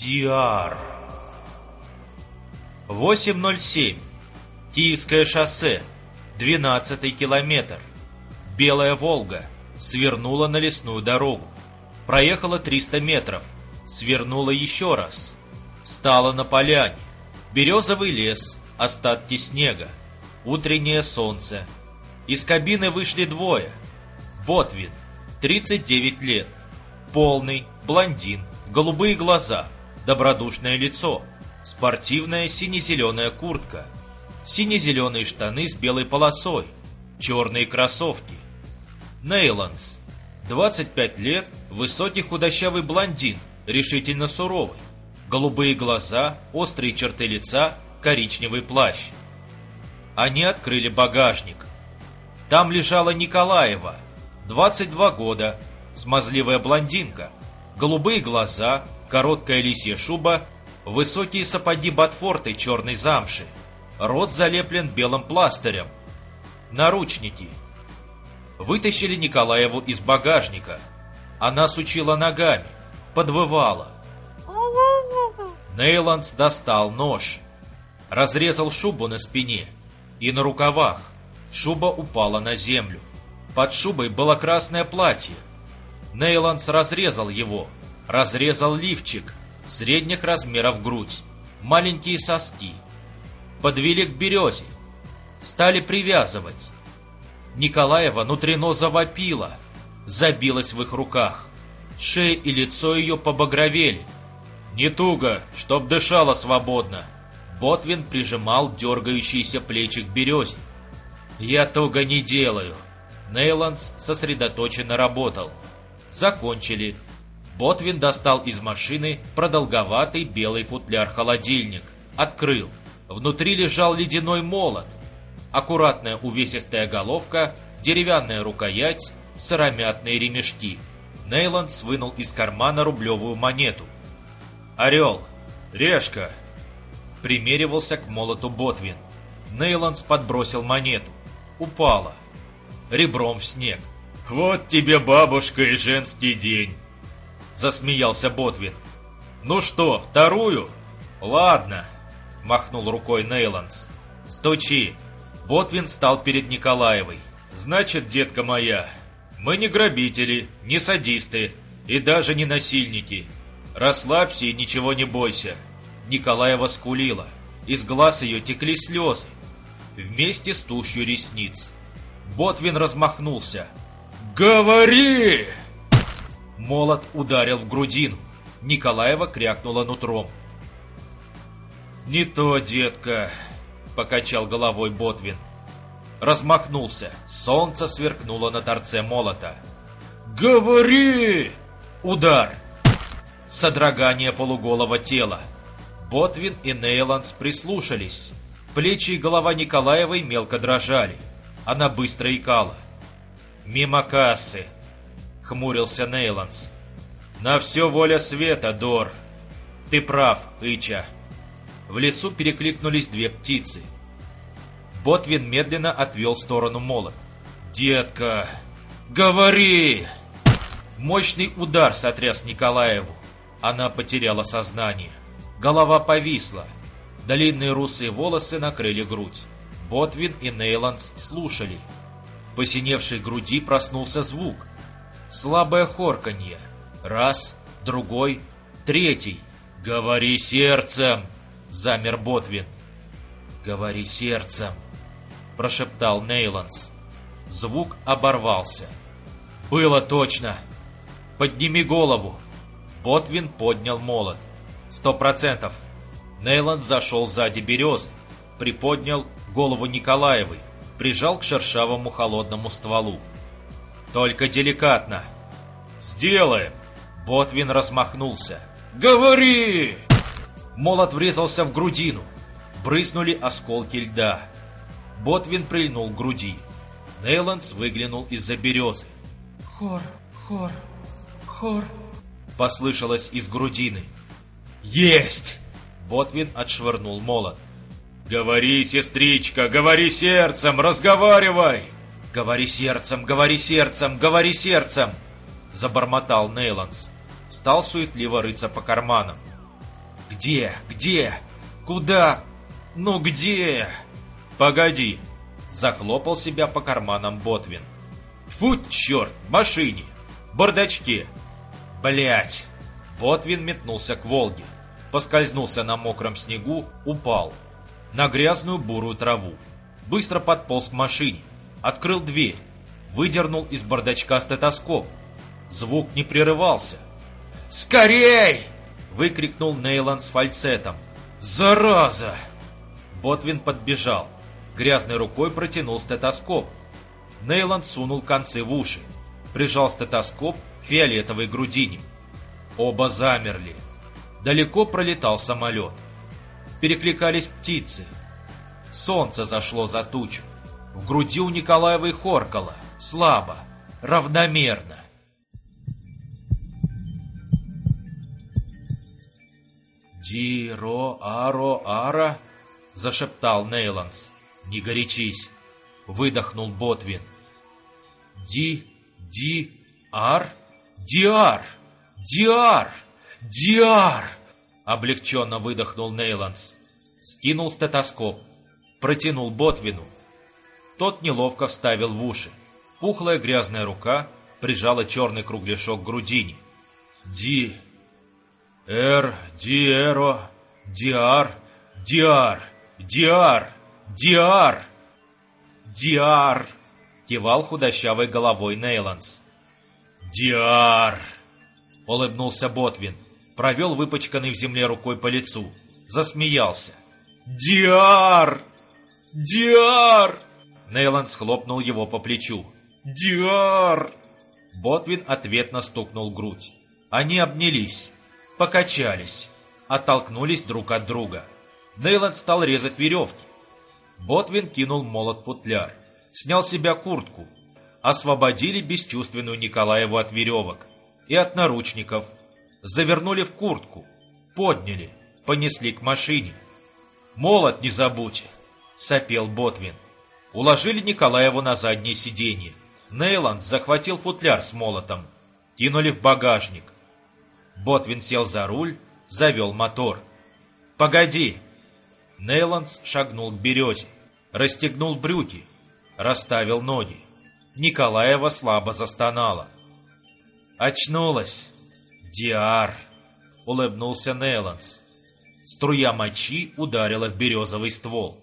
Диар. 8.07. Киевское шоссе. 12 километр. Белая Волга. Свернула на лесную дорогу. Проехала 300 метров. Свернула еще раз. Стала на поляне. Березовый лес. Остатки снега. Утреннее солнце. Из кабины вышли двое. Ботвин. 39 лет. Полный, блондин, голубые глаза, добродушное лицо, спортивная сине-зеленая куртка, сине-зеленые штаны с белой полосой, черные кроссовки. Нейландс. 25 лет, высокий худощавый блондин, решительно суровый. Голубые глаза, острые черты лица, коричневый плащ. Они открыли багажник. Там лежала Николаева, 22 года, смазливая блондинка, голубые глаза, короткая лисья шуба, высокие сапоги Батфорты черной замши, рот залеплен белым пластырем, наручники. Вытащили Николаеву из багажника. Она сучила ногами, подвывала. Нейландс достал нож, разрезал шубу на спине и на рукавах. Шуба упала на землю. Под шубой было красное платье. Нейландс разрезал его, разрезал лифчик, средних размеров грудь, маленькие соски. Подвели к березе, стали привязывать. Николаева внутренно завопила, забилась в их руках. Шея и лицо ее побагровели. Не туго, чтоб дышала свободно. Ботвин прижимал дергающиеся плечи к березе. «Я туго не делаю», Нейландс сосредоточенно работал. Закончили. Ботвин достал из машины продолговатый белый футляр-холодильник. Открыл. Внутри лежал ледяной молот. Аккуратная увесистая головка, деревянная рукоять, сыромятные ремешки. Нейландс вынул из кармана рублевую монету. «Орел! Решка!» Примеривался к молоту Ботвин. Нейландс подбросил монету. Упала ребром в снег. «Вот тебе бабушка и женский день!» Засмеялся Ботвин. «Ну что, вторую?» «Ладно», махнул рукой Нейландс. «Стучи!» Ботвин стал перед Николаевой. «Значит, детка моя, мы не грабители, не садисты и даже не насильники. Расслабься и ничего не бойся». Николаева скулила. Из глаз ее текли слезы. Вместе с тушью ресниц. Ботвин размахнулся. «Говори!» Молот ударил в грудину. Николаева крякнула нутром. «Не то, детка!» — покачал головой Ботвин. Размахнулся. Солнце сверкнуло на торце молота. «Говори!» Удар. Содрогание полуголого тела. Ботвин и Нейландс прислушались. Плечи и голова Николаевой мелко дрожали. Она быстро икала. «Мимо кассы!» — хмурился Нейландс. «На все воля света, Дор!» «Ты прав, Ича!» В лесу перекликнулись две птицы. Ботвин медленно отвел в сторону молот. «Детка! Говори!» Мощный удар сотряс Николаеву. Она потеряла сознание. Голова повисла. Длинные русые волосы накрыли грудь. Ботвин и Нейландс слушали. Посиневшей груди проснулся звук. Слабое хорканье. Раз, другой, третий. «Говори сердцем!» — замер Ботвин. «Говори сердцем!» — прошептал Нейландс. Звук оборвался. «Было точно! Подними голову!» Ботвин поднял молот. «Сто процентов!» Нейланд зашел сзади березы, приподнял голову Николаевой, прижал к шершавому холодному стволу. «Только деликатно!» «Сделаем!» Ботвин размахнулся. «Говори!» Молот врезался в грудину. Брызнули осколки льда. Ботвин прильнул к груди. Нейландс выглянул из-за березы. «Хор, хор, хор!» Послышалось из грудины. «Есть!» Ботвин отшвырнул молот. «Говори, сестричка, говори сердцем, разговаривай!» «Говори сердцем, говори сердцем, говори сердцем!» Забормотал Нейландс. Стал суетливо рыться по карманам. Где? Где? Куда? Ну где? Погоди. Захлопал себя по карманам Ботвин. Фу, черт, машине, бардачке. Блять. Ботвин метнулся к Волге. Поскользнулся на мокром снегу, упал. На грязную бурую траву. Быстро подполз к машине. Открыл дверь. Выдернул из бардачка стетоскоп. Звук не прерывался. «Скорей!» — выкрикнул Нейлан с фальцетом. «Зараза!» Ботвин подбежал. Грязной рукой протянул стетоскоп. Нейланд сунул концы в уши. Прижал стетоскоп к фиолетовой грудине. Оба замерли. Далеко пролетал самолет. Перекликались птицы. Солнце зашло за тучу. В груди у Николаевой хоркало. Слабо. Равномерно. «Ди-ро-аро-ара», — зашептал Нейланс. «Не горячись», — выдохнул Ботвин. «Ди-ди-ар? Диар! Диар! Диар!» Облегченно выдохнул Нейланс. Скинул стетоскоп. Протянул Ботвину. Тот неловко вставил в уши. Пухлая грязная рука прижала черный кругляшок к грудине. «Ди... Эр... Диэро... Диар... Диар... Диар... Диар...» «Диар!» — кивал худощавой головой Нейланс. «Диар!» — улыбнулся Ботвин, провел выпачканный в земле рукой по лицу, засмеялся. «Диар! Диар!» Нейланс хлопнул его по плечу. «Диар!» Ботвин ответно стукнул грудь. Они обнялись, покачались, оттолкнулись друг от друга. Нейланд стал резать веревки. Ботвин кинул молот в футляр, снял с себя куртку. Освободили бесчувственную Николаеву от веревок и от наручников. Завернули в куртку, подняли, понесли к машине. «Молот не забудь!» — сопел Ботвин. Уложили Николаеву на заднее сиденье. Нейланд захватил футляр с молотом. Кинули в багажник. Ботвин сел за руль, завел мотор. «Погоди!» Нейландс шагнул к березе, расстегнул брюки, расставил ноги. Николаева слабо застонала. «Очнулась!» «Диар!» — улыбнулся Нейландс. Струя мочи ударила в березовый ствол.